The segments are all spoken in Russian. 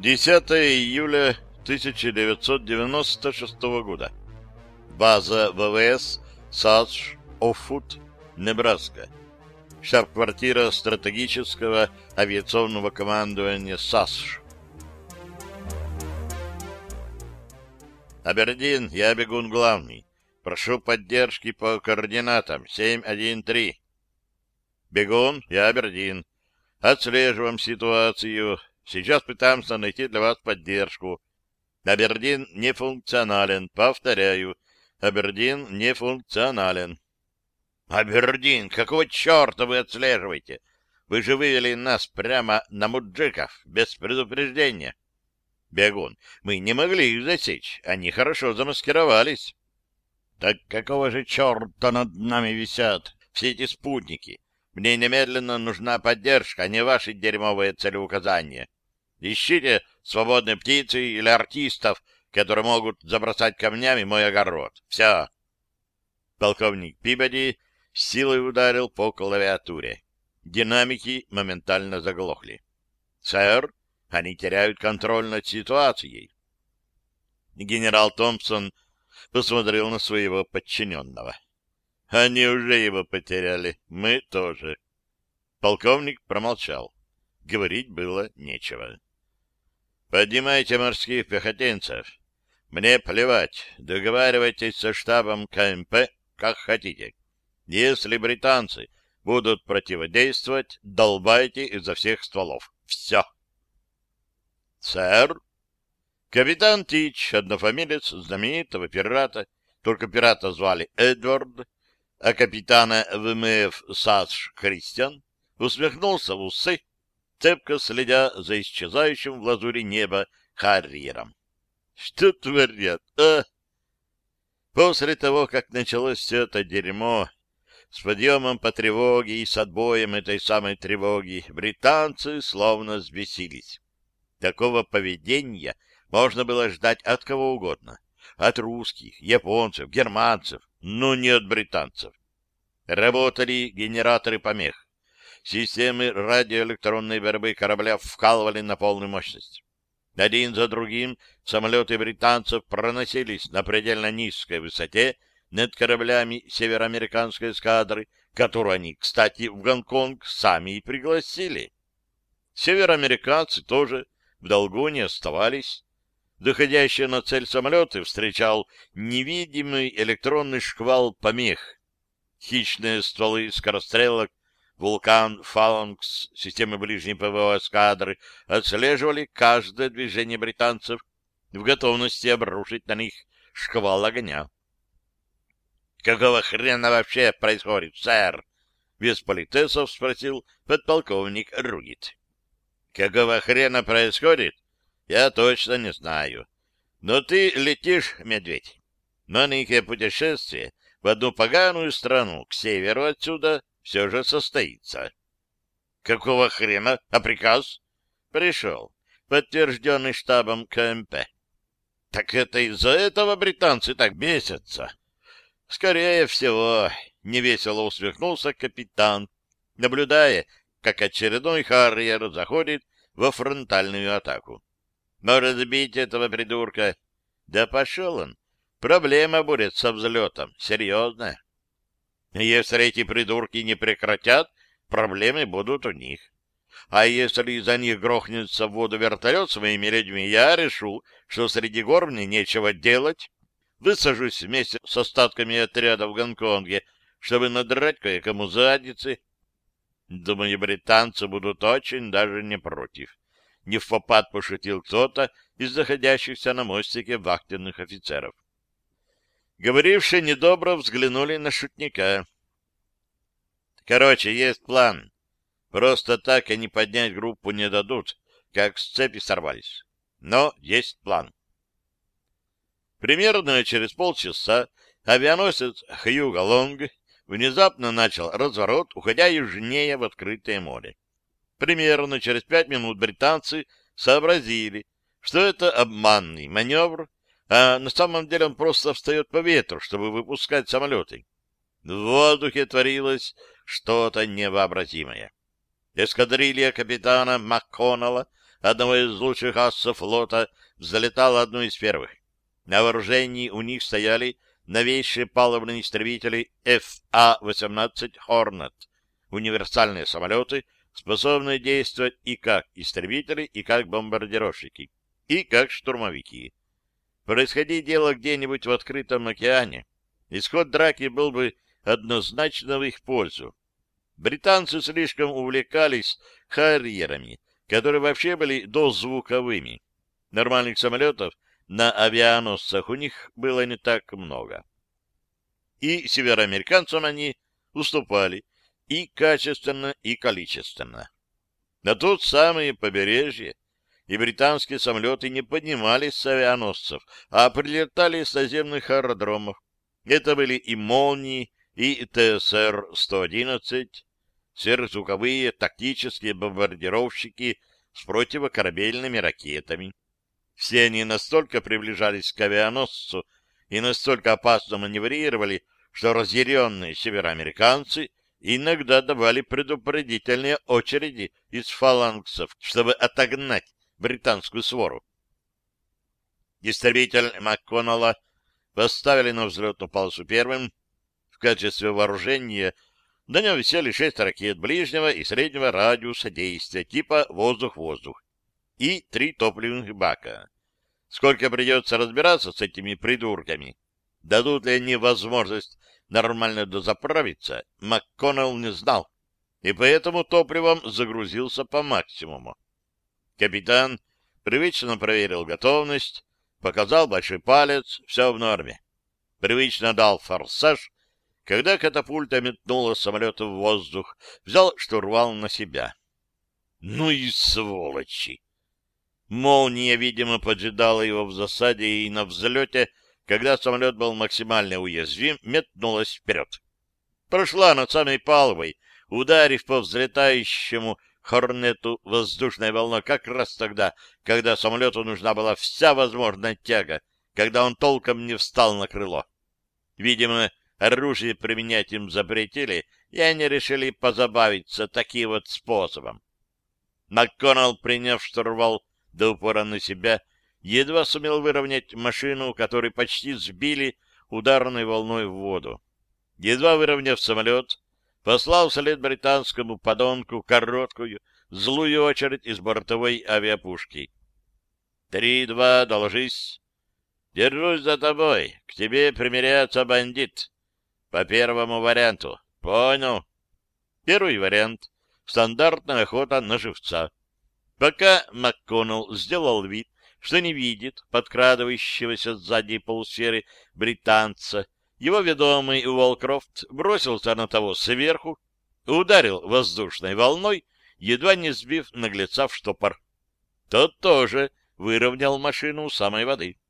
10 июля 1996 года. База ВВС САСШ Офут, Небраска. Штаб-квартира стратегического авиационного командования САСШ. Абердин, я бегун главный. Прошу поддержки по координатам 713. Бегун, я Абердин. Отслеживаем ситуацию. Сейчас пытаемся найти для вас поддержку. Абердин нефункционален. Повторяю, Абердин нефункционален. Абердин, какого черта вы отслеживаете? Вы же вывели нас прямо на муджиков, без предупреждения. Бегун, мы не могли их засечь, они хорошо замаскировались. Так какого же черта над нами висят все эти спутники? Мне немедленно нужна поддержка, а не ваши дерьмовые целеуказания. Ищите свободные птицы или артистов, которые могут забросать камнями мой огород. Все. Полковник Пибоди силой ударил по клавиатуре. Динамики моментально заглохли. «Сэр, они теряют контроль над ситуацией». Генерал Томпсон посмотрел на своего подчиненного. Они уже его потеряли. Мы тоже. Полковник промолчал. Говорить было нечего. Поднимайте морских пехотинцев. Мне плевать. Договаривайтесь со штабом КМП, как хотите. Если британцы будут противодействовать, долбайте изо всех стволов. Все. Сэр. Капитан Тич, однофамилец знаменитого пирата, только пирата звали Эдвард, а капитана ВМФ САСШ Христиан усмехнулся в усы, цепко следя за исчезающим в лазуре неба Харриером. Что творят, а? После того, как началось все это дерьмо, с подъемом по тревоге и с отбоем этой самой тревоги, британцы словно взбесились. Такого поведения можно было ждать от кого угодно. От русских, японцев, германцев, но не от британцев. Работали генераторы помех. Системы радиоэлектронной борьбы корабля вкалывали на полную мощность. Один за другим самолеты британцев проносились на предельно низкой высоте над кораблями североамериканской эскадры, которую они, кстати, в Гонконг сами и пригласили. Североамериканцы тоже в долгу не оставались. Доходящие на цель самолеты встречал невидимый электронный шквал помех. Хищные стволы скорострелок Вулкан, Фаланкс, системы ближней ПВО эскадры отслеживали каждое движение британцев в готовности обрушить на них шквал огня. «Какого хрена вообще происходит, сэр?» Без политесов спросил подполковник Ругит. «Какого хрена происходит? Я точно не знаю. Но ты летишь, медведь. Маленькое путешествие в одну поганую страну к северу отсюда все же состоится. Какого хрена? А приказ? Пришел. Подтвержденный штабом КМП. Так это из-за этого британцы так бесятся. Скорее всего, невесело усмехнулся капитан, наблюдая, как очередной Харриер заходит во фронтальную атаку. Может сбить этого придурка? Да пошел он. Проблема будет со взлетом. Серьезная. Если эти придурки не прекратят, проблемы будут у них. А если из-за них грохнется в воду вертолет с людьми, я решу, что среди гор мне нечего делать. Высажусь вместе с остатками отряда в Гонконге, чтобы надрать кое-кому задницы. Думаю, британцы будут очень даже не против. Не в попад пошутил кто-то из заходящихся на мостике вахтенных офицеров. Говорившие недобро взглянули на шутника. Короче, есть план. Просто так они поднять группу не дадут, как с цепи сорвались. Но есть план. Примерно через полчаса авианосец Хьюга Лонг внезапно начал разворот, уходя южнее в открытое море. Примерно через пять минут британцы сообразили, что это обманный маневр, а на самом деле он просто встает по ветру, чтобы выпускать самолеты. В воздухе творилось что-то невообразимое. Эскадрилья капитана МакКоннелла одного из лучших ассов флота, взлетала одной из первых. На вооружении у них стояли новейшие палубные истребители FA-18 Hornet, универсальные самолеты, способные действовать и как истребители, и как бомбардировщики, и как штурмовики. Происходи дело где-нибудь в открытом океане, исход драки был бы однозначно в их пользу. Британцы слишком увлекались харьерами, которые вообще были дозвуковыми. Нормальных самолетов на авианосцах у них было не так много. И североамериканцам они уступали и качественно, и количественно. На тут самые побережья, и британские самолеты не поднимались с авианосцев, а прилетали с наземных аэродромов. Это были и «Молнии», и ТСР-111, сверхзвуковые тактические бомбардировщики с противокорабельными ракетами. Все они настолько приближались к авианосцу и настолько опасно маневрировали, что разъяренные североамериканцы иногда давали предупредительные очереди из фалангсов, чтобы отогнать британскую свору. Истребитель МакКоннелла поставили на взлетную полосу первым. В качестве вооружения на нем висели шесть ракет ближнего и среднего радиуса действия типа «воздух-воздух» и три топливных бака. Сколько придется разбираться с этими придурками, дадут ли они возможность нормально дозаправиться, МакКоннелл не знал, и поэтому топливом загрузился по максимуму. Капитан привычно проверил готовность, показал большой палец, все в норме. Привычно дал форсаж, когда катапульта метнула самолет в воздух, взял штурвал на себя. Ну и сволочи! Молния, видимо, поджидала его в засаде и на взлете, когда самолет был максимально уязвим, метнулась вперед. Прошла над самой палубой, ударив по взлетающему Хорнету воздушная волна как раз тогда, когда самолету нужна была вся возможная тяга, когда он толком не встал на крыло. Видимо, оружие применять им запретили, и они решили позабавиться таким вот способом. МакКоннелл, приняв штурвал, до упора на себя, едва сумел выровнять машину, которую почти сбили ударной волной в воду. Едва выровняв самолет, послал вслед британскому подонку короткую, злую очередь из бортовой авиапушки. «Три-два, доложись!» «Держусь за тобой. К тебе примиряется бандит. По первому варианту. Понял?» Первый вариант — стандартная охота на живца. Пока МакКоннелл сделал вид, что не видит подкрадывающегося сзади полусферы британца, его ведомый Уолкрофт бросился на того сверху, ударил воздушной волной, едва не сбив наглеца в штопор. Тот тоже выровнял машину у самой воды.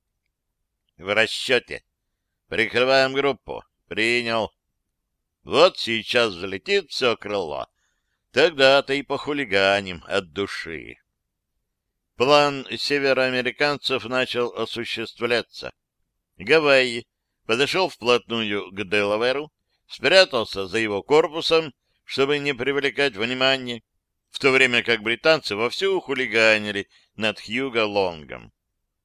В расчете. Прикрываем группу. Принял. Вот сейчас взлетит все крыло. Тогда-то и похулиганим от души. План североамериканцев начал осуществляться. Гавайи подошел вплотную к Делаверу, спрятался за его корпусом, чтобы не привлекать внимания, в то время как британцы вовсю хулиганили над Хьюго-Лонгом.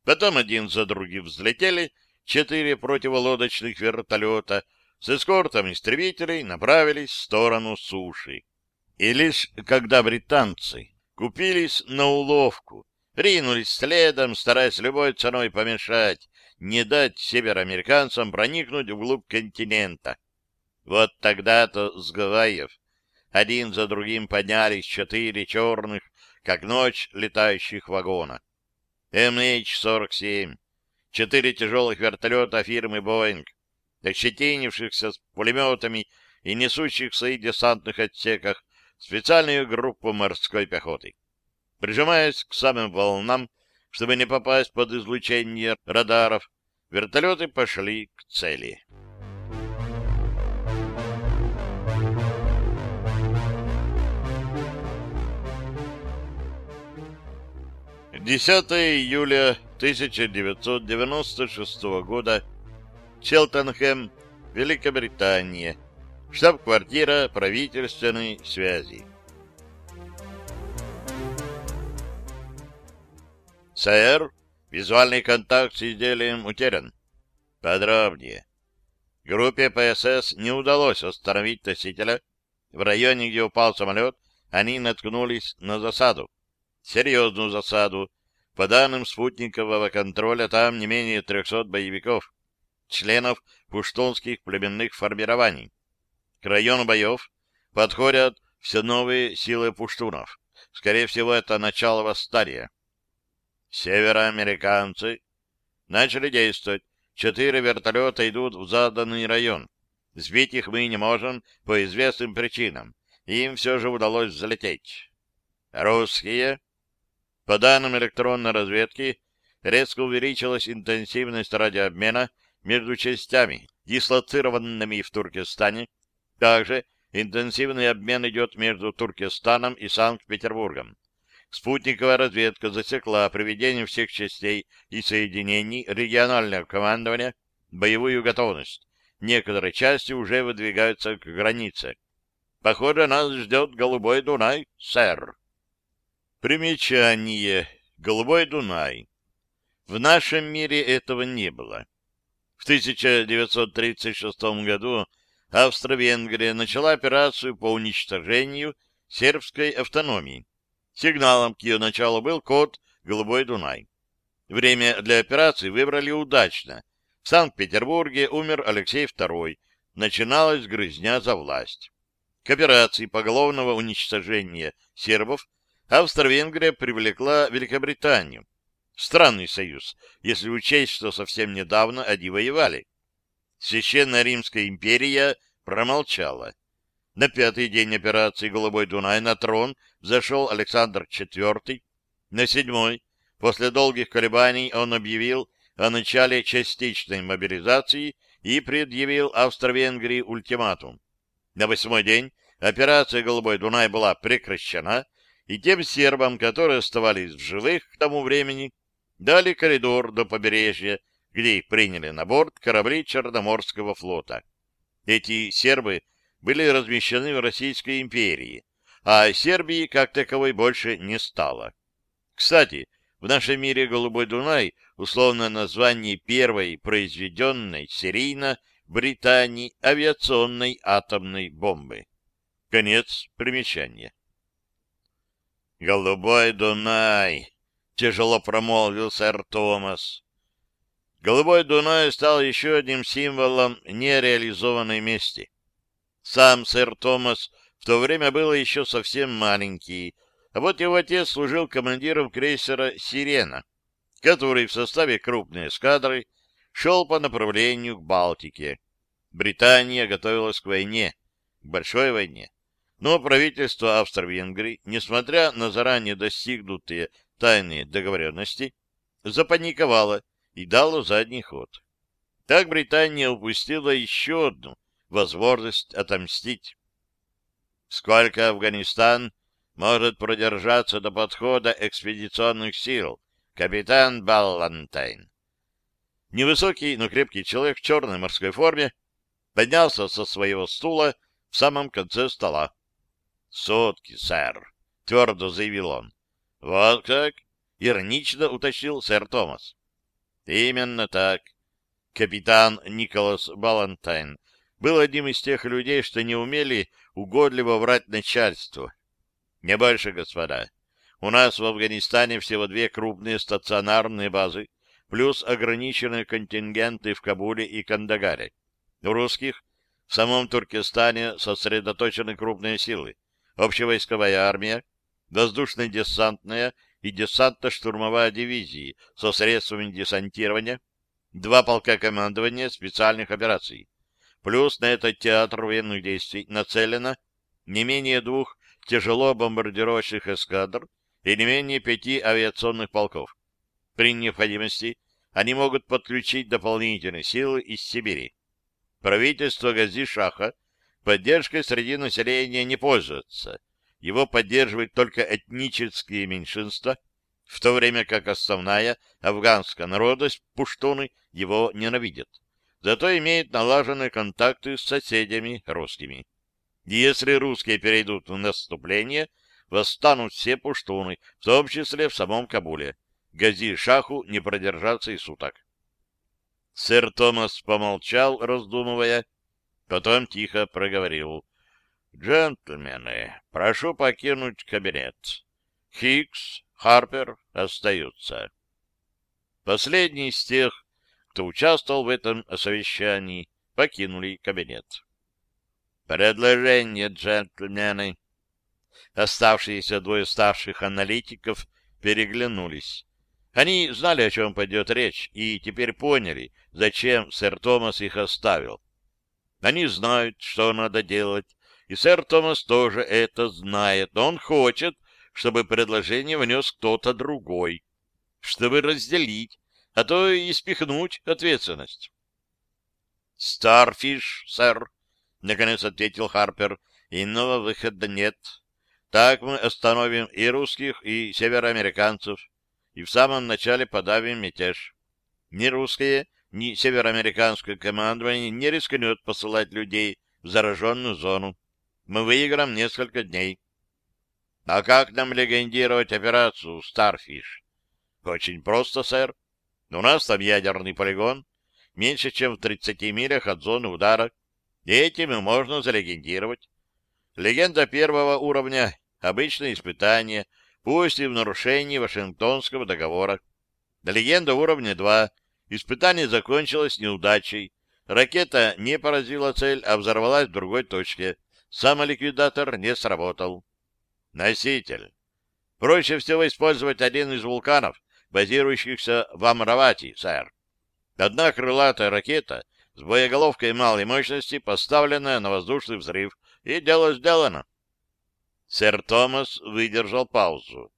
Потом один за другим взлетели четыре противолодочных вертолета с эскортом истребителей направились в сторону суши. И лишь когда британцы купились на уловку, ринулись следом, стараясь любой ценой помешать, не дать североамериканцам проникнуть вглубь континента. Вот тогда-то с Гавайев один за другим поднялись четыре черных, как ночь, летающих вагона. МХ-47, четыре тяжелых вертолета фирмы «Боинг», ощетинившихся с пулеметами и несущих в своих десантных отсеках специальную группу морской пехоты. Прижимаясь к самым волнам, чтобы не попасть под излучение радаров, вертолеты пошли к цели. Десятое июля 1996 года. Челтенхэм, Великобритания. Штаб-квартира правительственной связи. Сэр, визуальный контакт с изделием утерян. Подробнее. Группе ПСС не удалось остановить носителя. В районе, где упал самолет, они наткнулись на засаду. Серьезную засаду. По данным спутникового контроля, там не менее 300 боевиков, членов пуштунских племенных формирований. К району боев подходят все новые силы пуштунов. Скорее всего, это начало восстания. Североамериканцы начали действовать. Четыре вертолета идут в заданный район. Сбить их мы не можем по известным причинам. Им все же удалось взлететь. Русские. По данным электронной разведки, резко увеличилась интенсивность радиообмена между частями, дислоцированными в Туркестане. Также интенсивный обмен идет между Туркестаном и Санкт-Петербургом. Спутниковая разведка засекла приведение всех частей и соединений регионального командования боевую готовность. Некоторые части уже выдвигаются к границе. Похоже, нас ждет Голубой Дунай, сэр. Примечание. Голубой Дунай. В нашем мире этого не было. В 1936 году Австро-Венгрия начала операцию по уничтожению сербской автономии. Сигналом к ее началу был код «Голубой Дунай». Время для операции выбрали удачно. В Санкт-Петербурге умер Алексей II. Начиналась грызня за власть. К операции поголовного уничтожения сербов Австро-Венгрия привлекла Великобританию. Странный союз, если учесть, что совсем недавно они воевали. Священная Римская империя промолчала. На пятый день операции «Голубой Дунай» на трон зашел Александр IV. На седьмой, после долгих колебаний, он объявил о начале частичной мобилизации и предъявил Австро-Венгрии ультиматум. На восьмой день операция «Голубой Дунай» была прекращена, и тем сербам, которые оставались в живых к тому времени, дали коридор до побережья, где их приняли на борт корабли Черноморского флота. Эти сербы были размещены в Российской империи, а Сербии как таковой больше не стало. Кстати, в нашем мире «Голубой Дунай» условно название первой произведенной серийно Британии авиационной атомной бомбы. Конец примечания. «Голубой Дунай», — тяжело промолвил сэр Томас. Голубой Дунай стал еще одним символом нереализованной мести. Сам сэр Томас в то время был еще совсем маленький, а вот его отец служил командиром крейсера «Сирена», который в составе крупной эскадры шел по направлению к Балтике. Британия готовилась к войне, к большой войне. Но правительство Австро-Венгрии, несмотря на заранее достигнутые тайные договоренности, запаниковало и дало задний ход. Так Британия упустила еще одну возможность отомстить. Сколько Афганистан может продержаться до подхода экспедиционных сил? Капитан Баллантайн. Невысокий, но крепкий человек в черной морской форме поднялся со своего стула в самом конце стола. — Сутки, сэр, — твердо заявил он. — Вот как? — иронично уточнил сэр Томас. — Именно так. Капитан Николас Балантайн был одним из тех людей, что не умели угодливо врать начальству. Не больше, господа. У нас в Афганистане всего две крупные стационарные базы, плюс ограниченные контингенты в Кабуле и Кандагаре. У русских в самом Туркестане сосредоточены крупные силы. Общевойсковая армия, воздушно-десантная и десантно-штурмовая дивизии со средствами десантирования, два полка командования специальных операций. Плюс на этот театр военных действий нацелено не менее двух тяжело бомбардировочных эскадр и не менее пяти авиационных полков. При необходимости они могут подключить дополнительные силы из Сибири. Правительство Гази-Шаха поддержкой среди населения не пользуется. Его поддерживают только этнические меньшинства, в то время как основная афганская народность, пуштуны, его ненавидят зато имеет налаженные контакты с соседями русскими. Если русские перейдут в наступление, восстанут все пуштуны, в том числе в самом Кабуле. Гази-шаху не продержаться и суток. Сэр Томас помолчал, раздумывая, потом тихо проговорил. «Джентльмены, прошу покинуть кабинет. Хикс, Харпер остаются». Последний из тех, кто участвовал в этом совещании, покинули кабинет. «Предложение, джентльмены!» Оставшиеся двое старших аналитиков переглянулись. Они знали, о чем пойдет речь, и теперь поняли, зачем сэр Томас их оставил. Они знают, что надо делать, и сэр Томас тоже это знает, он хочет, чтобы предложение внес кто-то другой, чтобы разделить, а то и спихнуть ответственность. «Старфиш, сэр», — наконец ответил Харпер, — «иного выхода нет. Так мы остановим и русских, и североамериканцев, и в самом начале подавим мятеж. Ни русские, ни североамериканское командование не рискнет посылать людей в зараженную зону. Мы выиграем несколько дней. А как нам легендировать операцию «Старфиш»? Очень просто, сэр. У нас там ядерный полигон, меньше, чем в 30 милях от зоны удара. И этим можно залегендировать. Легенда первого уровня — обычное испытание, пусть и в нарушение Вашингтонского договора. Легенда уровня 2 — испытание закончилось неудачей. Ракета не поразила цель, а взорвалась в другой точке. Самоликвидатор не сработал. Носитель. Проще всего использовать один из вулканов, базирующихся в Амравати, сэр. Одна крылатая ракета с боеголовкой малой мощности, поставленная на воздушный взрыв, и дело сделано. Сэр Томас выдержал паузу.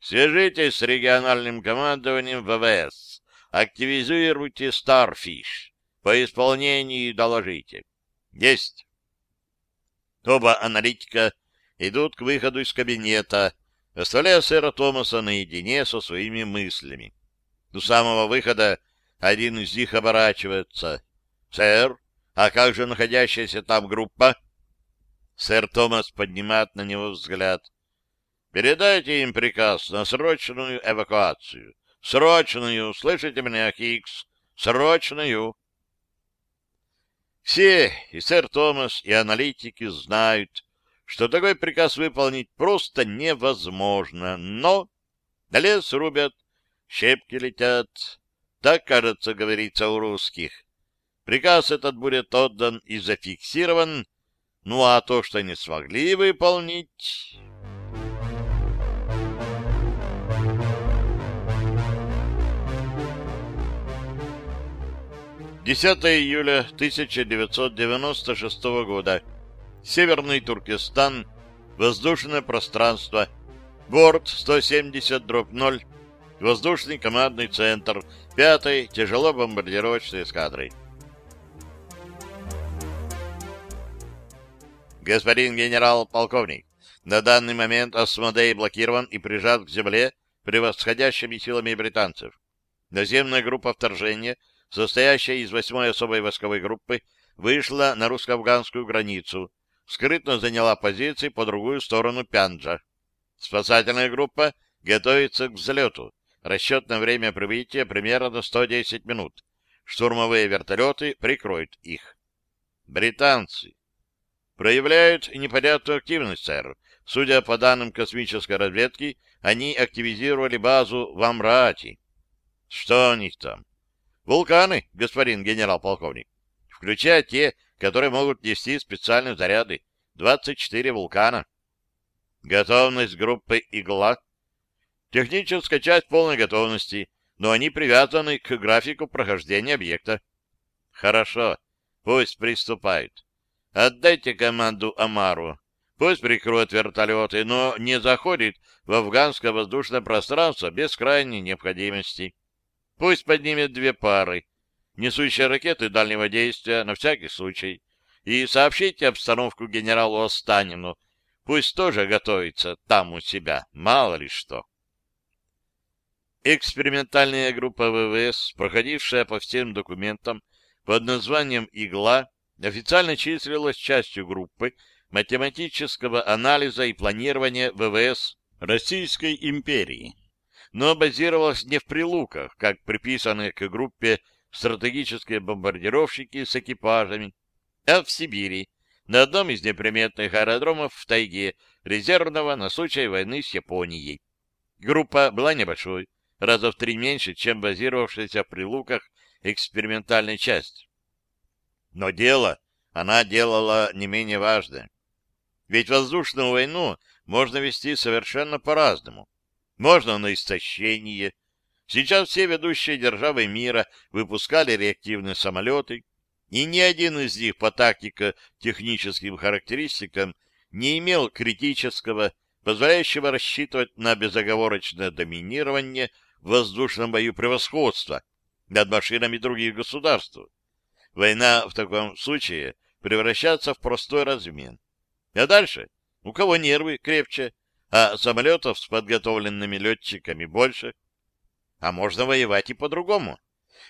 Свяжитесь с региональным командованием ВВС. Активизируйте Starfish. По исполнению доложите. Есть. Оба аналитика идут к выходу из кабинета, оставляя сэра Томаса наедине со своими мыслями. До самого выхода один из них оборачивается. «Сэр, а как же находящаяся там группа?» Сэр Томас поднимает на него взгляд. «Передайте им приказ на срочную эвакуацию. Срочную, слышите меня, Хикс? Срочную!» Все, и сэр Томас, и аналитики знают, что такой приказ выполнить просто невозможно, но лес рубят, щепки летят, так, кажется, говорится у русских. Приказ этот будет отдан и зафиксирован, ну а то, что не смогли выполнить... 10 июля 1996 года. Северный Туркестан. Воздушное пространство. Борт 170-0. Воздушный командный центр 5-й тяжело-бомбардировочной эскадры. Господин генерал-полковник, на данный момент Асмодей блокирован и прижат к земле превосходящими силами британцев. Наземная группа вторжения — состоящая из восьмой особой войсковой группы, вышла на русско-афганскую границу, скрытно заняла позиции по другую сторону Пянджа. Спасательная группа готовится к взлету. Расчетное время прибытия примерно 110 минут. Штурмовые вертолеты прикроют их. Британцы проявляют непонятную активность, сэр. Судя по данным космической разведки, они активизировали базу в Амраате. Что у них там? Вулканы, господин генерал-полковник, включая те, которые могут нести специальные заряды. 24 вулкана. Готовность группы «Игла». Техническая часть полной готовности, но они привязаны к графику прохождения объекта. Хорошо, пусть приступают. Отдайте команду Амару. Пусть прикроет вертолеты, но не заходит в афганское воздушное пространство без крайней необходимости. Пусть поднимет две пары, несущие ракеты дальнего действия на всякий случай, и сообщите обстановку генералу Останину. Пусть тоже готовится там у себя, мало ли что. Экспериментальная группа ВВС, проходившая по всем документам под названием «Игла», официально числилась частью группы математического анализа и планирования ВВС Российской империи. но базировалась не в Прилуках, как приписанные к группе стратегические бомбардировщики с экипажами, а в Сибири, на одном из неприметных аэродромов в тайге, резервного на случай войны с Японией. Группа была небольшой, раза в три меньше, чем базировавшаяся в Прилуках экспериментальная часть. Но дело она делала не менее важное. Ведь воздушную войну можно вести совершенно по-разному. Можно на истощение. Сейчас все ведущие державы мира выпускали реактивные самолеты, и ни один из них по тактико-техническим характеристикам не имел критического, позволяющего рассчитывать на безоговорочное доминирование в воздушном бою превосходства над машинами других государств. Война в таком случае превращается в простой размен. А дальше? У кого нервы крепче, а самолетов с подготовленными летчиками больше? А можно воевать и по-другому.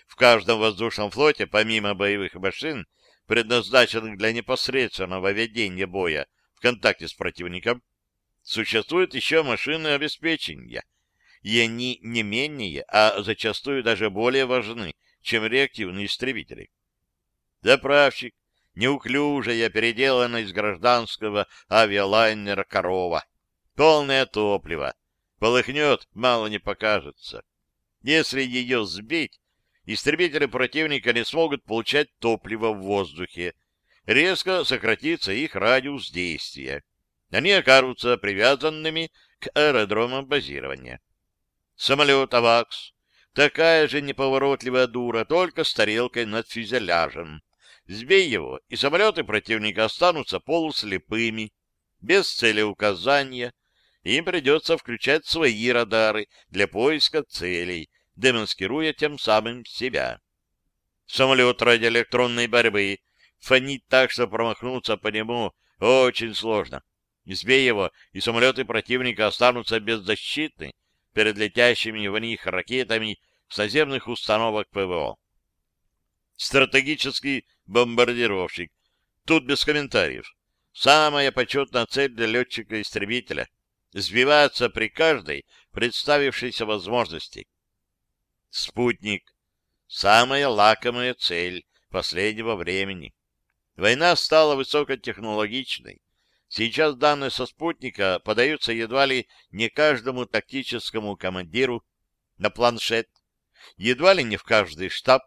В каждом воздушном флоте, помимо боевых машин, предназначенных для непосредственного ведения боя в контакте с противником, существуют еще машины обеспечения, и они не менее, а зачастую даже более важны, чем реактивные истребители. Заправщик, неуклюжая, переделана из гражданского авиалайнера «Корова». Полное топливо. Полыхнет, мало не покажется. Если ее сбить, истребители противника не смогут получать топливо в воздухе. Резко сократится их радиус действия. Они окажутся привязанными к аэродромам базирования. Самолет «Авакс» — такая же неповоротливая дура, только с тарелкой над фюзеляжем. Сбей его, и самолеты противника останутся полуслепыми, без целеуказания. Им придется включать свои радары для поиска целей, демонстрируя тем самым себя. Самолет радиоэлектронной борьбы фонит так, что промахнуться по нему очень сложно. Сбей его, и самолеты противника останутся беззащитны перед летящими в них ракетами с наземных установок ПВО. Стратегический бомбардировщик. Тут без комментариев. Самая почетная цель для летчика-истребителя — сбиваться при каждой представившейся возможности. Спутник — самая лакомая цель последнего времени. Война стала высокотехнологичной. Сейчас данные со спутника подаются едва ли не каждому тактическому командиру на планшет, едва ли не в каждый штаб,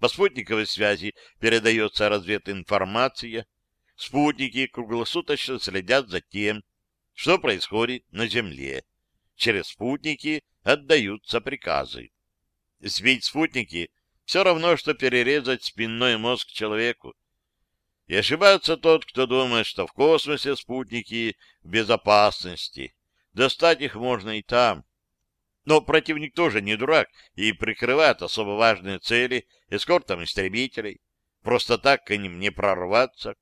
по спутниковой связи передается развединформация. Спутники круглосуточно следят за тем, что происходит на Земле. Через спутники отдаются приказы. Сбить спутники все равно, что перерезать спинной мозг человеку. И ошибается тот, кто думает, что в космосе спутники в безопасности. Достать их можно и там. Но противник тоже не дурак и прикрывает особо важные цели эскортом истребителей. Просто так к ним не прорваться.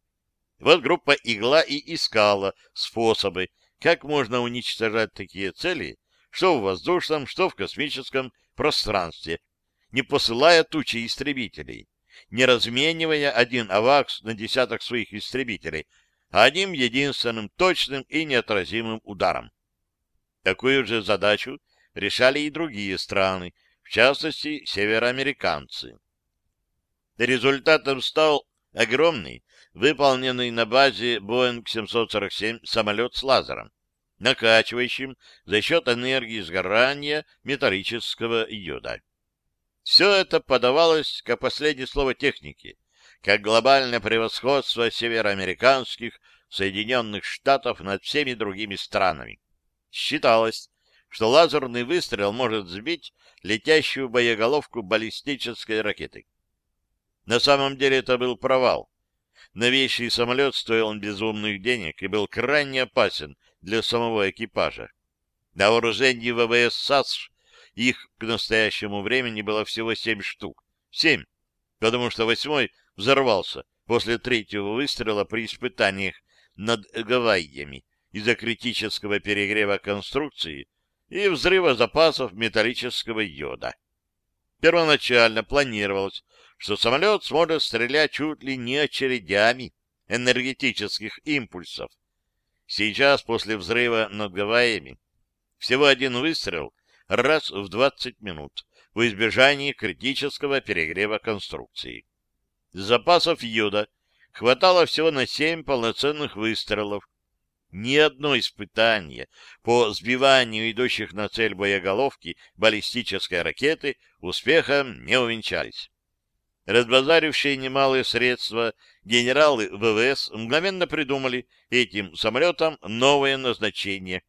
Вот группа «Игла» и искала способы, как можно уничтожать такие цели, что в воздушном, что в космическом пространстве, не посылая тучи истребителей, не разменивая один авакс на десяток своих истребителей, а одним единственным точным и неотразимым ударом. Такую же задачу решали и другие страны, в частности, североамериканцы. Результатом стал огромный, выполненный на базе Boeing 747 самолет с лазером, накачивающим за счет энергии сгорания металлического йода. Все это подавалось как последнее слово техники, как глобальное превосходство североамериканских Соединенных Штатов над всеми другими странами. Считалось, что лазерный выстрел может сбить летящую боеголовку баллистической ракеты. На самом деле это был провал. Новейший самолет стоил безумных денег и был крайне опасен для самого экипажа. На вооружении ВВС САС их к настоящему времени было всего семь штук. Семь, потому что восьмой взорвался после третьего выстрела при испытаниях над Гавайями из-за критического перегрева конструкции и взрыва запасов металлического йода. Первоначально планировалось, что самолет сможет стрелять чуть ли не очередями энергетических импульсов. Сейчас, после взрыва над Гавайями, всего один выстрел раз в 20 минут в избежании критического перегрева конструкции. Запасов йода хватало всего на 7 полноценных выстрелов. Ни одно испытание по сбиванию идущих на цель боеголовки баллистической ракеты успехом не увенчались. Разбазарившие немалые средства генералы ВВС мгновенно придумали этим самолетам новое назначение.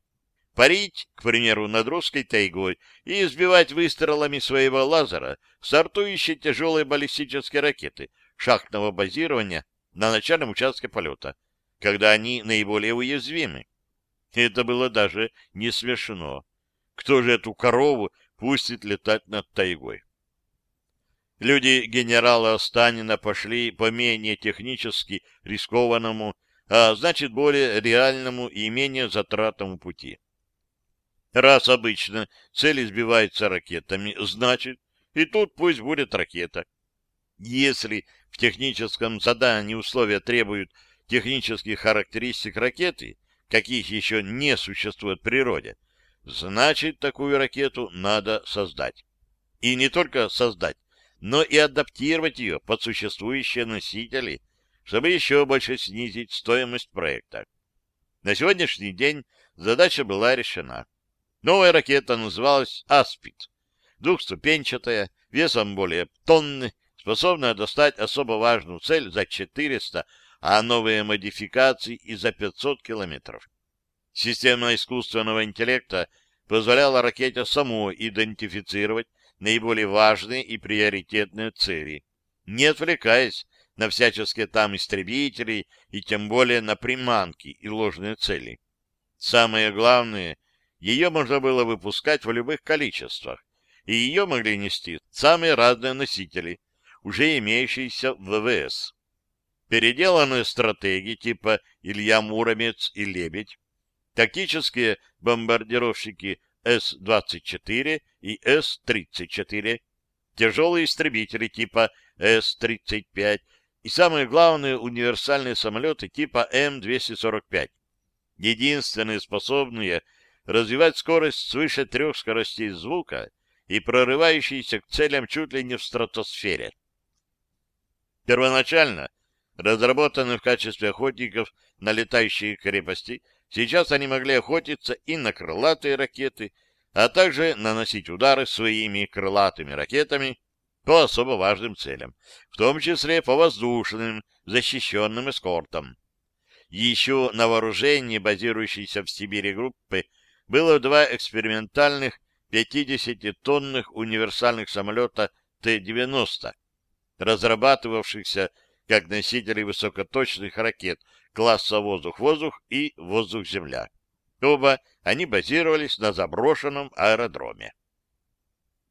Парить, к примеру, над русской тайгой и избивать выстрелами своего лазера стартующие тяжелые баллистические ракеты шахтного базирования на начальном участке полета, когда они наиболее уязвимы. Это было даже не смешно. Кто же эту корову пустит летать над тайгой? Люди генерала Останина пошли по менее технически рискованному, а значит более реальному и менее затратному пути. Раз обычно цель избивается ракетами, значит, и тут пусть будет ракета. Если в техническом задании условия требуют технических характеристик ракеты, каких еще не существует в природе, значит, такую ракету надо создать. И не только создать, но и адаптировать ее под существующие носители, чтобы еще больше снизить стоимость проекта. На сегодняшний день задача была решена. Новая ракета называлась «Аспид», двухступенчатая, весом более тонны, способная достать особо важную цель за 400, а новые модификации и за 500 километров. Система искусственного интеллекта позволяла ракете самой идентифицировать наиболее важные и приоритетные цели, не отвлекаясь на всяческие там истребители и тем более на приманки и ложные цели. Самое главное, ее можно было выпускать в любых количествах, и ее могли нести самые разные носители, уже имеющиеся в ВВС. Переделанные стратегии типа Илья Муромец и Лебедь, тактические бомбардировщики С-24 и С-34, тяжелые истребители типа С-35 и, самые главные, универсальные самолеты типа М-245, единственные способные развивать скорость свыше трех скоростей звука и прорывающиеся к целям чуть ли не в стратосфере. Первоначально разработанные в качестве охотников на летающие крепости, сейчас они могли охотиться и на крылатые ракеты, а также наносить удары своими крылатыми ракетами по особо важным целям, в том числе по воздушным, защищенным эскортам. Еще на вооружении базирующейся в Сибири группы было два экспериментальных 50-тонных универсальных самолета Т-90, разрабатывавшихся как носители высокоточных ракет класса воздух-воздух и воздух-земля. Оба они базировались на заброшенном аэродроме.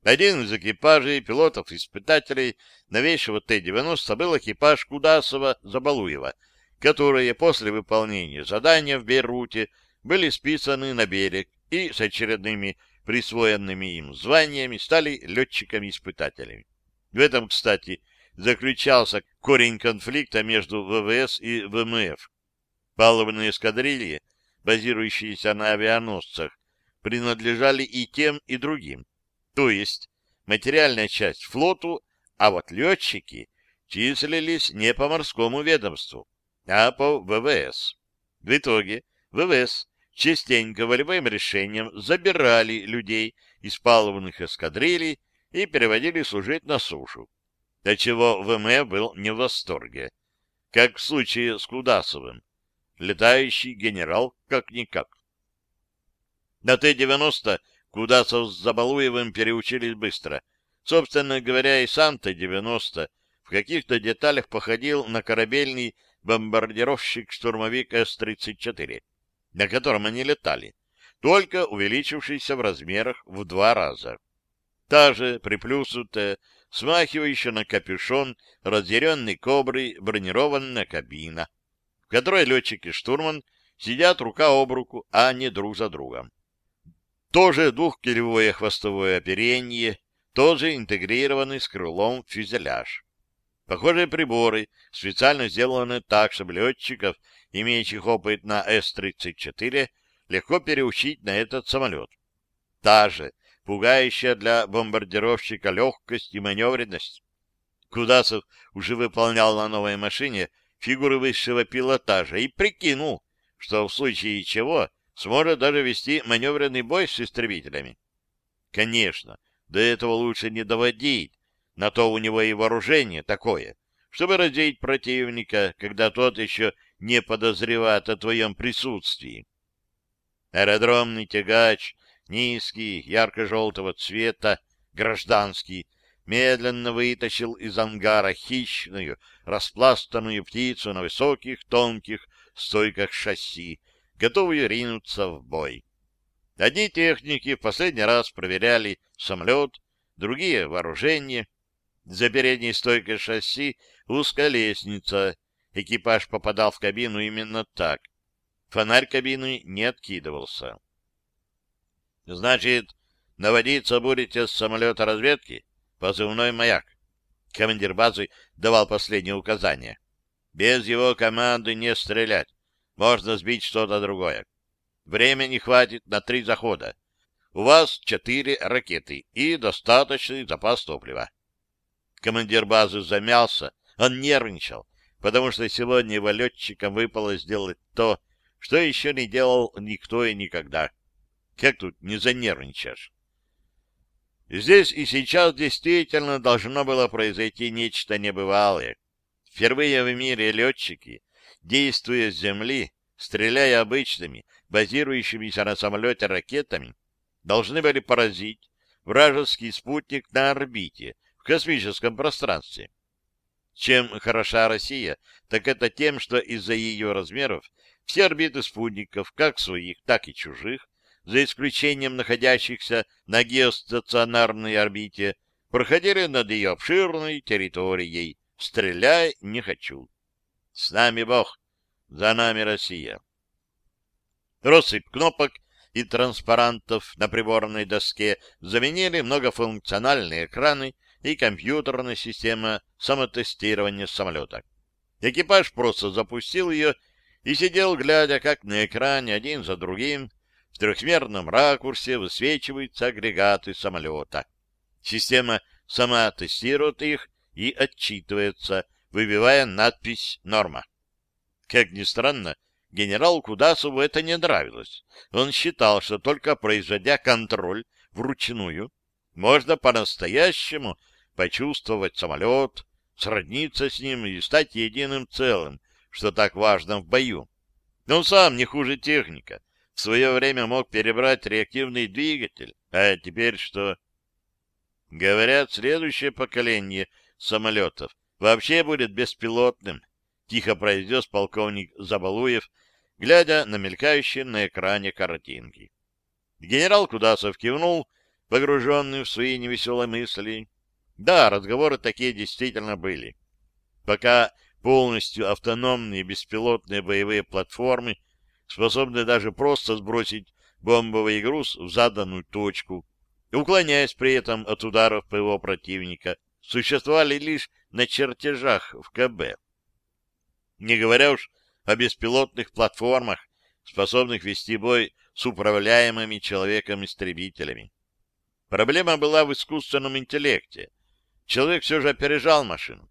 Один из экипажей пилотов-испытателей новейшего Т-90 был экипаж Кудасова-Забалуева, которые после выполнения задания в Бейруте были списаны на берег и с очередными присвоенными им званиями стали летчиками-испытателями. В этом, кстати, заключался корень конфликта между ВВС и ВМФ. Палубные эскадрильи, базирующиеся на авианосцах, принадлежали и тем, и другим. То есть материальная часть флоту, а вот летчики числились не по морскому ведомству, а по ВВС. В итоге ВВС частенько волевым решением забирали людей из палубных эскадрилей и переводили служить на сушу, до чего ВМФ был не в восторге, как в случае с Кудасовым. Летающий генерал как-никак. На Т-90 Кудасов с Забалуевым переучились быстро. Собственно говоря, и сам Т-90 в каких-то деталях походил на корабельный бомбардировщик-штурмовик С-34 на котором они летали, только увеличившийся в размерах в два раза. Та же приплюснутая, смахивающая на капюшон разъяренной кобры бронированная кабина, в которой летчик и штурман сидят рука об руку, а не друг за другом. Тоже двухкилевое хвостовое оперение, тоже интегрированный с крылом фюзеляж. Похожие приборы, специально сделаны так, чтобы летчиков имеющих опыт на С-34, легко переучить на этот самолет. Та же пугающая для бомбардировщика легкость и маневренность. Кудасов уже выполнял на новой машине фигуры высшего пилотажа и прикинул, что в случае чего сможет даже вести маневренный бой с истребителями. Конечно, до этого лучше не доводить, на то у него и вооружение такое, чтобы раздеть противника, когда тот еще не подозревает о твоем присутствии. Аэродромный тягач, низкий, ярко-желтого цвета, гражданский, медленно вытащил из ангара хищную, распластанную птицу на высоких, тонких стойках шасси, готовую ринуться в бой. Одни техники в последний раз проверяли самолет, другие — вооружение. За передней стойкой шасси узкая лестница. Экипаж попадал в кабину именно так. Фонарь кабины не откидывался. Значит, наводиться будете с самолета разведки? Позывной «Маяк». Командир базы давал последнее указание. Без его команды не стрелять. Можно сбить что-то другое. Времени хватит на три захода. У вас четыре ракеты и достаточный запас топлива. Командир базы замялся. Он нервничал, потому что сегодня его летчикам выпало сделать то, что еще не делал никто и никогда. Как тут не занервничаешь? Здесь и сейчас действительно должно было произойти нечто небывалое. Впервые в мире летчики, действуя с земли, стреляя обычными, базирующимися на самолете ракетами, должны были поразить вражеский спутник на орбите в космическом пространстве. Чем хороша Россия, так это тем, что из-за ее размеров все орбиты спутников, как своих, так и чужих, за исключением находящихся на геостационарной орбите, проходили над ее обширной территорией. Стреляй не хочу. С нами Бог, за нами Россия. Россыпь кнопок и транспарантов на приборной доске заменили многофункциональные экраны и компьютерная система самотестирования самолета. Экипаж просто запустил ее и сидел, глядя, как на экране один за другим в трехмерном ракурсе высвечиваются агрегаты самолета. Система сама тестирует их и отчитывается, выбивая надпись «Норма». Как ни странно, генералу Кудасову это не нравилось. Он считал, что только производя контроль вручную, можно по-настоящему почувствовать самолет, сродниться с ним и стать единым целым, что так важно в бою. Но он сам не хуже техника, в свое время мог перебрать реактивный двигатель, а теперь что? Говорят, следующее поколение самолетов вообще будет беспилотным, тихо произнес полковник Забалуев, глядя на мелькающие на экране картинки. Генерал Кудасов кивнул, погруженный в свои невеселые мысли. Да, разговоры такие действительно были. Пока полностью автономные беспилотные боевые платформы способны даже просто сбросить бомбовый груз в заданную точку, уклоняясь при этом от ударов его противника, существовали лишь на чертежах в КБ. Не говоря уж о беспилотных платформах, способных вести бой с управляемыми человеком истребителями. Проблема была в искусственном интеллекте. Человек все же опережал машину.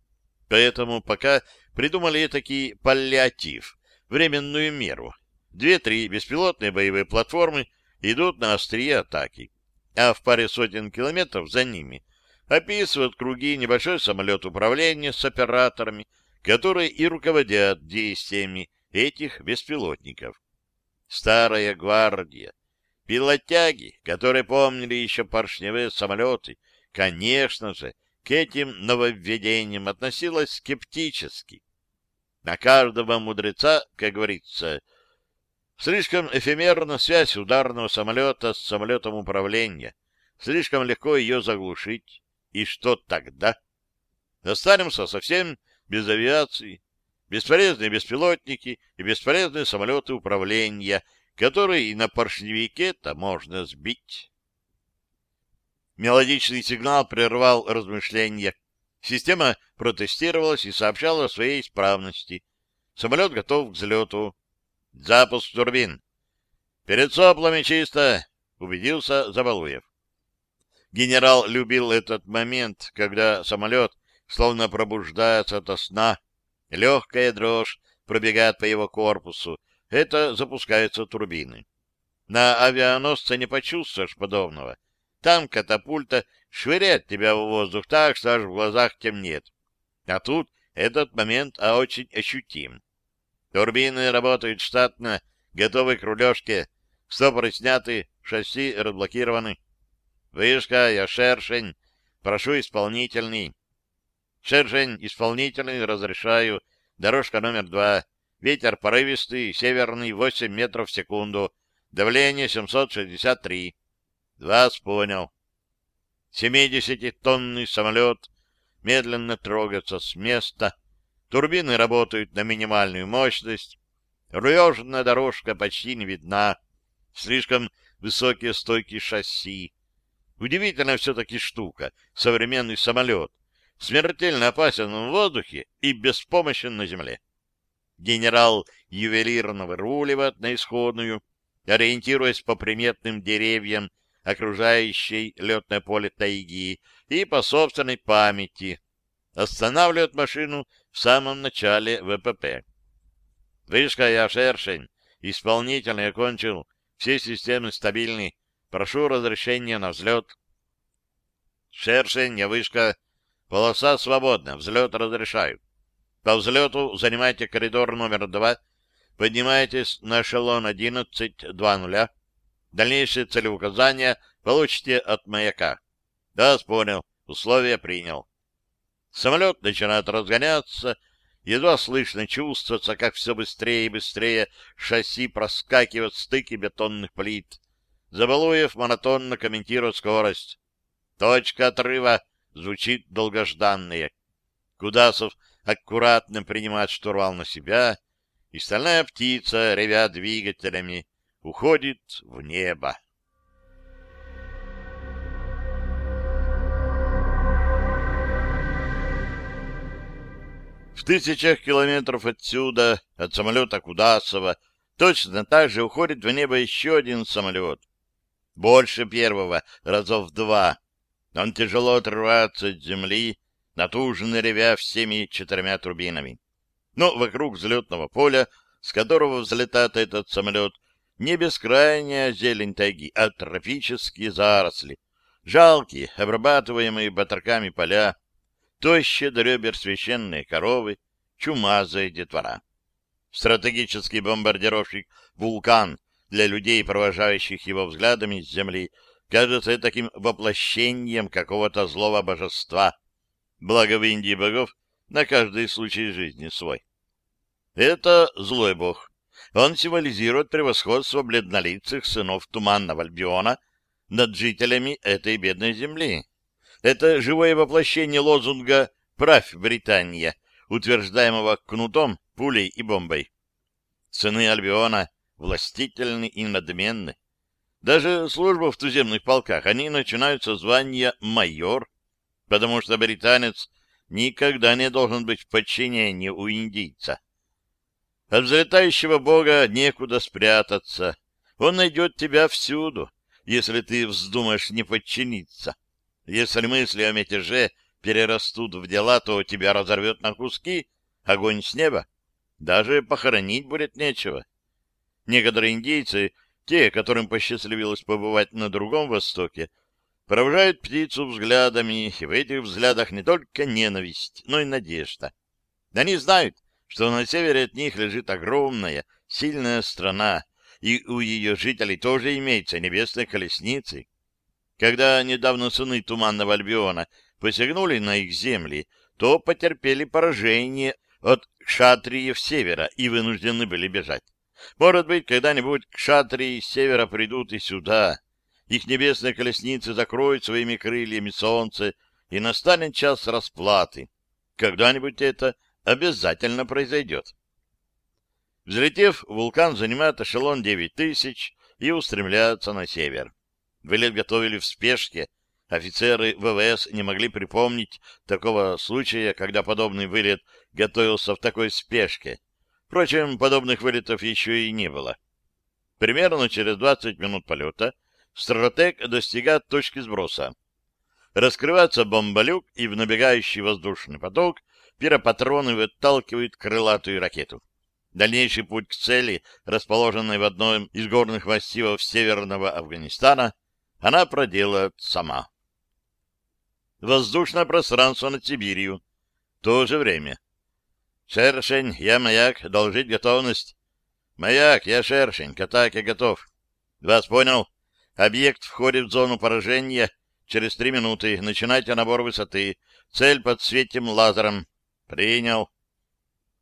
Поэтому пока придумали такие паллиатив, временную меру, Две-три беспилотные боевые платформы идут на острие атаки, а в паре сотен километров за ними описывают круги небольшой самолет управления с операторами, которые и руководят действиями этих беспилотников. Старая гвардия, пилотяги, которые помнили еще поршневые самолеты, конечно же, к этим нововведениям относилась скептически. На каждого мудреца, как говорится, Слишком эфемерна связь ударного самолета с самолетом управления. Слишком легко ее заглушить. И что тогда? Останемся совсем без авиации. Бесполезные беспилотники и бесполезные самолеты управления, которые и на поршневике-то можно сбить. Мелодичный сигнал прервал размышления. Система протестировалась и сообщала о своей исправности. Самолет готов к взлету. Запуск турбин. Перед соплами чисто, убедился Забалуев. Генерал любил этот момент, когда самолет словно пробуждается ото сна. Легкая дрожь пробегает по его корпусу. Это запускаются турбины. На авианосце не почувствуешь подобного. Там катапульта швыряет тебя в воздух так, что аж в глазах темнеет. А тут этот момент а очень ощутим. Турбины работают штатно, готовы к рулежке, стопоры сняты, шасси разблокированы. Вышка, я шершень, прошу исполнительный. Шершень исполнительный, разрешаю. Дорожка номер два. Ветер порывистый, северный, 8 метров в секунду. Давление 763. Вас понял. 70-тонный самолет медленно трогается с места. Турбины работают на минимальную мощность. Рулежная дорожка почти не видна. Слишком высокие стойки шасси. Удивительная все-таки штука. Современный самолет. Смертельно опасен в воздухе и беспомощен на земле. Генерал ювелирно выруливает на исходную, ориентируясь по приметным деревьям окружающей летное поле тайги и по собственной памяти. Останавливает машину в самом начале ВПП. Вышка я шершень, исполнительный окончил, все системы стабильны, прошу разрешения на взлет. Шершень, я вышка, полоса свободна, взлет разрешаю. По взлету занимайте коридор номер два, поднимайтесь на эшелон 11.2.0, Дальнейшие целеуказания получите от маяка. Да, понял. Условия принял. Самолет начинает разгоняться, едва слышно чувствуется, как все быстрее и быстрее шасси проскакивает стыки бетонных плит. Забалуев монотонно комментирует скорость. Точка отрыва звучит долгожданная. Кудасов аккуратно принимает штурвал на себя, и стальная птица, ревя двигателями, уходит в небо. В тысячах километров отсюда, от самолета Кудасова, точно так же уходит в небо еще один самолет. Больше первого, разов два. Он тяжело отрывается от земли, натужно ревя всеми четырьмя турбинами. Но вокруг взлетного поля, с которого взлетает этот самолет, не бескрайняя зелень тайги, а тропические заросли, жалкие, обрабатываемые батарками поля, тощие до ребер священные коровы, чумазая детвора. Стратегический бомбардировщик «Вулкан» для людей, провожающих его взглядами с земли, кажется таким воплощением какого-то злого божества. Благо в Индии богов на каждый случай жизни свой. Это злой бог, он символизирует превосходство бледнолицых сынов Туманного Альбиона над жителями этой бедной земли. Это живое воплощение лозунга «Правь, Британия», утверждаемого кнутом, пулей и бомбой. Сыны Альбиона властительны и надменны. Даже службу в туземных полках они начинают со звания «майор», потому что британец никогда не должен быть в подчинении у индийца. От взлетающего бога некуда спрятаться. Он найдет тебя всюду, если ты вздумаешь не подчиниться. Если мысли о мятеже перерастут в дела, то тебя разорвет на куски огонь с неба. Даже похоронить будет нечего. Некоторые индейцы, те, которым посчастливилось побывать на другом Востоке, провожают птицу взглядами, и в этих взглядах не только ненависть, но и надежда. Они знают, что на севере от них лежит огромная, сильная страна, и у ее жителей тоже имеются небесные колесницы. Когда недавно сыны Туманного Альбиона посягнули на их земли, то потерпели поражение от кшатриев севера и вынуждены были бежать. Может быть, когда-нибудь кшатрии севера придут и сюда. Их небесные колесницы закроют своими крыльями солнце, и настанет час расплаты. Когда-нибудь это обязательно произойдет. Взлетев, вулкан занимает эшелон 9000 и устремляется на север. Вылет готовили в спешке. Офицеры ВВС не могли припомнить такого случая, когда подобный вылет готовился в такой спешке. Впрочем, подобных вылетов еще и не было. Примерно через 20 минут полета стратег достигает точки сброса. Раскрывается бомболюк, и в набегающий воздушный поток пиропатроны выталкивают крылатую ракету. Дальнейший путь к цели, расположенной в одном из горных массивов северного Афганистана, она проделает сама. Воздушное пространство над Сибирью. То же время. Шершень, я маяк, должить готовность. Маяк, я шершень, к атаке готов. Вас понял? Объект входит в зону поражения. Через три минуты. Начинайте набор высоты. Цель подсветим лазером. Принял.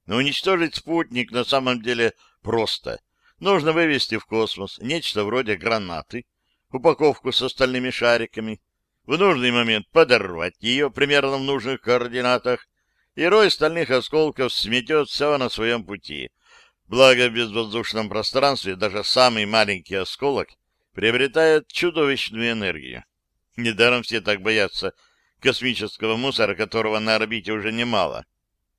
Но уничтожить спутник на самом деле просто. Нужно вывести в космос нечто вроде гранаты, упаковку с остальными шариками, в нужный момент подорвать ее примерно в нужных координатах, и рой стальных осколков сметет все на своем пути. Благо в безвоздушном пространстве даже самый маленький осколок приобретает чудовищную энергию. Недаром все так боятся космического мусора, которого на орбите уже немало.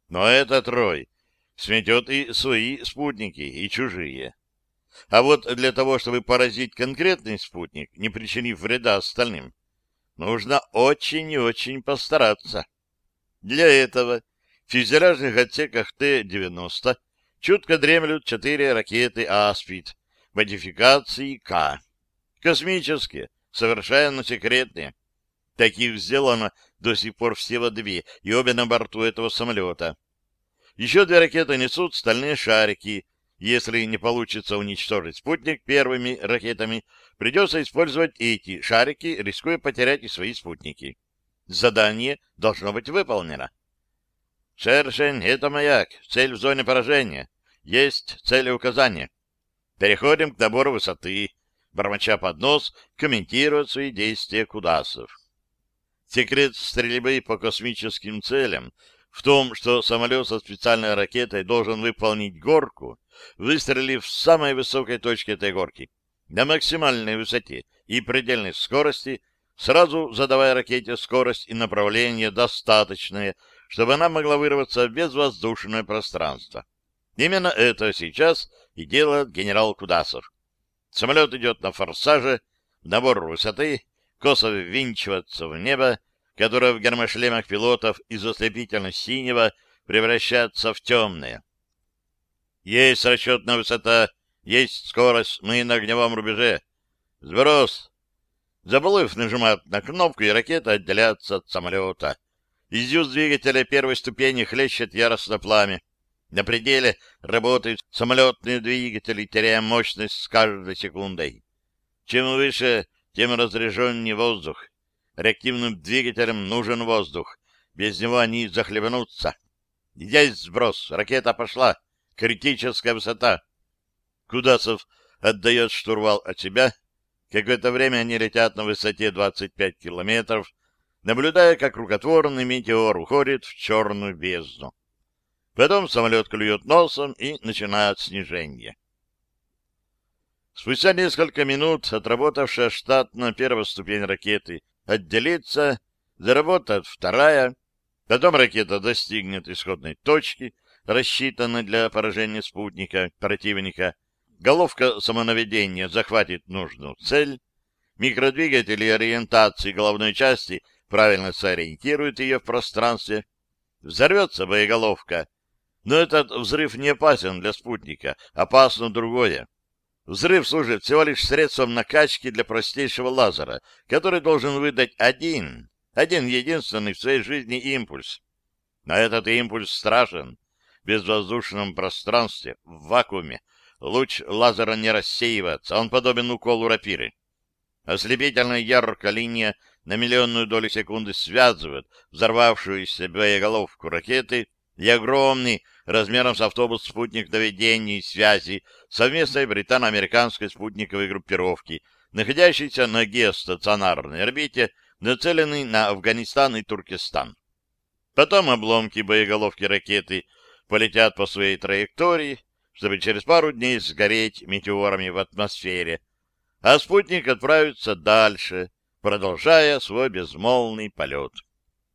Но этот рой сметет и свои спутники, и чужие. А вот для того, чтобы поразить конкретный спутник, не причинив вреда остальным, нужно очень и очень постараться. Для этого в фюзеляжных отсеках Т-90 чутко дремлют четыре ракеты «Аспид» модификации К. Космические, совершенно секретные. Таких сделано до сих пор всего две, и обе на борту этого самолета. Еще две ракеты несут стальные шарики, если не получится уничтожить спутник первыми ракетами, придется использовать эти шарики, рискуя потерять и свои спутники. Задание должно быть выполнено. Шершень — это маяк, цель в зоне поражения. Есть цели указания. Переходим к набору высоты. Бормоча под нос, комментирует свои действия Кудасов. Секрет стрельбы по космическим целям в том, что самолет со специальной ракетой должен выполнить горку, выстрелив в самой высокой точке этой горки, на максимальной высоте и предельной скорости, сразу задавая ракете скорость и направление достаточное, чтобы она могла вырваться в безвоздушное пространство. Именно это сейчас и делает генерал Кудасов. Самолет идет на форсаже, набор высоты, косо ввинчиваться в небо, которое в гермошлемах пилотов из ослепительно-синего превращается в темное. Есть расчетная высота, есть скорость, мы на огневом рубеже. Сброс. Забылов нажимает на кнопку, и ракета отделяется от самолета. Из дюз двигателя первой ступени хлещет яростно пламя. На пределе работают самолетные двигатели, теряя мощность с каждой секундой. Чем выше, тем разряженнее воздух. Реактивным двигателям нужен воздух. Без него они захлебнутся. Есть сброс. Ракета пошла. Критическая высота. Кудасов отдает штурвал от себя. Какое-то время они летят на высоте 25 километров, наблюдая, как рукотворный метеор уходит в черную бездну. Потом самолет клюет носом и начинает снижение. Спустя несколько минут, отработавшая штатно первая ступень ракеты отделится, заработает вторая, потом ракета достигнет исходной точки, рассчитанной для поражения спутника противника, головка самонаведения захватит нужную цель, микродвигатели ориентации головной части правильно сориентируют ее в пространстве, взорвется боеголовка, но этот взрыв не опасен для спутника, опасно другое. Взрыв служит всего лишь средством накачки для простейшего лазера, который должен выдать один, один единственный в своей жизни импульс. Но этот импульс страшен. В безвоздушном пространстве, в вакууме, луч лазера не рассеивается, он подобен уколу рапиры. Ослепительная яркая линия на миллионную долю секунды связывает взорвавшуюся боеголовку ракеты и огромный, размером с автобус спутник наведения и связи совместной британо-американской спутниковой группировки, находящейся на геостационарной орбите, нацеленной на Афганистан и Туркестан. Потом обломки боеголовки ракеты полетят по своей траектории, чтобы через пару дней сгореть метеорами в атмосфере, а спутник отправится дальше, продолжая свой безмолвный полет.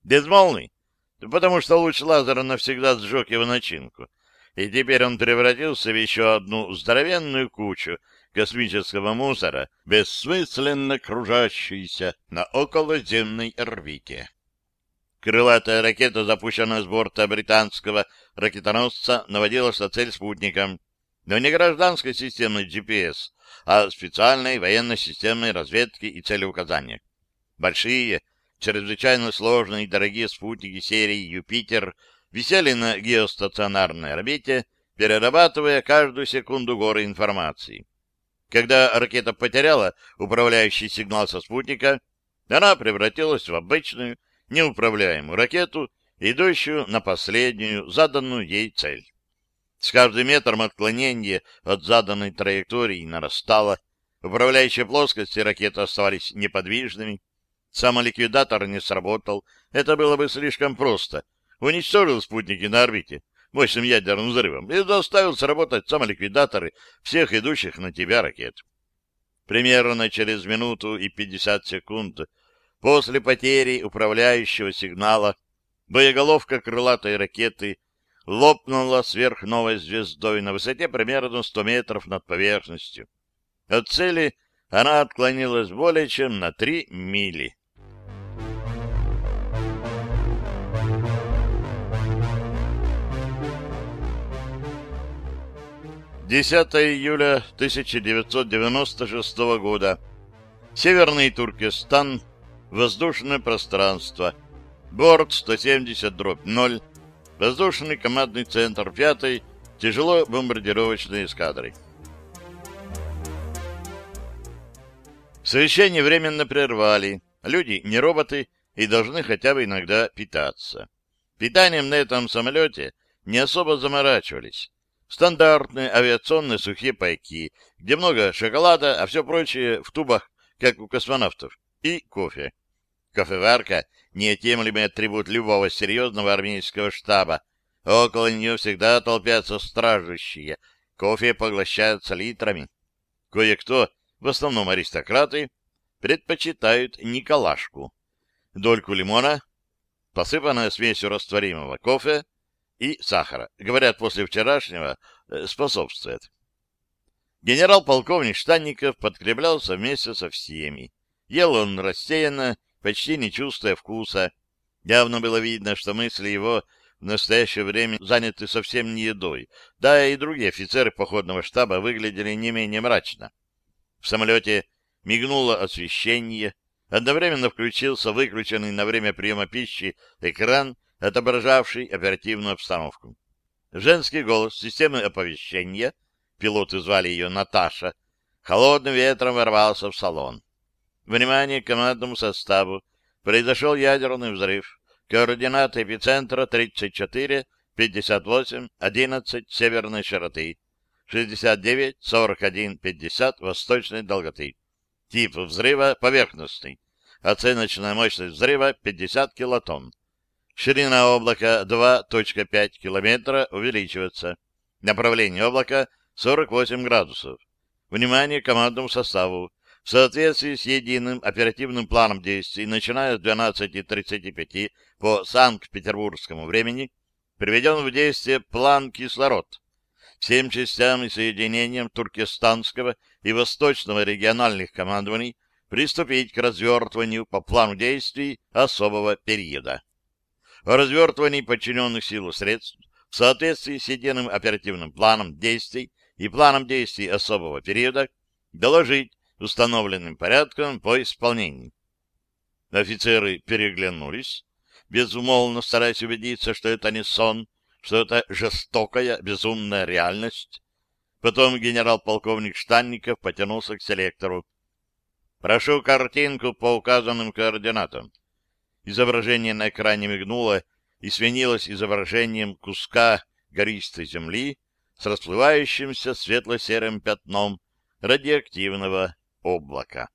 Безмолвный, потому что луч лазера навсегда сжег его начинку. и теперь он превратился в еще одну здоровенную кучу космического мусора, бессмысленно кружащейся на околоземной орбите. Крылатая ракета, запущенная с борта британского ракетоносца, наводилась на цель спутником, но не гражданской системы GPS, а специальной военной системой разведки и целеуказания. Большие, чрезвычайно сложные и дорогие спутники серии «Юпитер» висели на геостационарной орбите, перерабатывая каждую секунду горы информации. Когда ракета потеряла управляющий сигнал со спутника, она превратилась в обычную, неуправляемую ракету, идущую на последнюю заданную ей цель. С каждым метром отклонение от заданной траектории нарастало, управляющие плоскости ракеты оставались неподвижными, самоликвидатор не сработал, это было бы слишком просто. Уничтожил спутники на орбите мощным ядерным взрывом и заставил сработать самоликвидаторы всех идущих на тебя ракет. Примерно через минуту и 50 секунд после потери управляющего сигнала боеголовка крылатой ракеты лопнула сверхновой звездой на высоте примерно 100 метров над поверхностью. От цели она отклонилась более чем на 3 мили. 10 июля 1996 года. Северный Туркестан. Воздушное пространство. Борт 170-0. Воздушный командный центр 5 тяжело бомбардировочной эскадры. Совещание временно прервали. Люди не роботы и должны хотя бы иногда питаться. Питанием на этом самолете не особо заморачивались. Стандартные авиационные сухие пайки, где много шоколада, а все прочее в тубах, как у космонавтов, и кофе. Кофеварка — неотъемлемый атрибут любого серьезного армейского штаба. Около нее всегда толпятся стражущие. Кофе поглощаются литрами. Кое-кто, в основном аристократы, предпочитают николашку. Дольку лимона, посыпанная смесью растворимого кофе, и сахара. Говорят, после вчерашнего э, способствует. Генерал-полковник Штанников подкреплялся вместе со всеми. Ел он рассеянно, почти не чувствуя вкуса. Явно было видно, что мысли его в настоящее время заняты совсем не едой, да и другие офицеры походного штаба выглядели не менее мрачно. В самолете мигнуло освещение, одновременно включился выключенный на время приема пищи экран отображавший оперативную обстановку. Женский голос системы оповещения, пилоты звали ее Наташа, холодным ветром ворвался в салон. Внимание к командному составу. Произошел ядерный взрыв. Координаты эпицентра 34, 58, 11 северной широты, 69, 41, 50 восточной долготы. Тип взрыва поверхностный. Оценочная мощность взрыва 50 килотонн. Ширина облака 2.5 километра увеличивается. Направление облака 48 градусов. Внимание командному составу. В соответствии с единым оперативным планом действий, начиная с 12.35 по Санкт-Петербургскому времени, приведен в действие план «Кислород». Всем частям и соединениям Туркестанского и Восточного региональных командований приступить к развертыванию по плану действий особого периода о развертывании подчиненных сил и средств в соответствии с единым оперативным планом действий и планом действий особого периода доложить установленным порядком по исполнению. Офицеры переглянулись, безумолвно стараясь убедиться, что это не сон, что это жестокая, безумная реальность. Потом генерал-полковник Штанников потянулся к селектору. «Прошу картинку по указанным координатам. Изображение на экране мигнуло и сменилось изображением куска гористой земли с расплывающимся светло-серым пятном радиоактивного облака.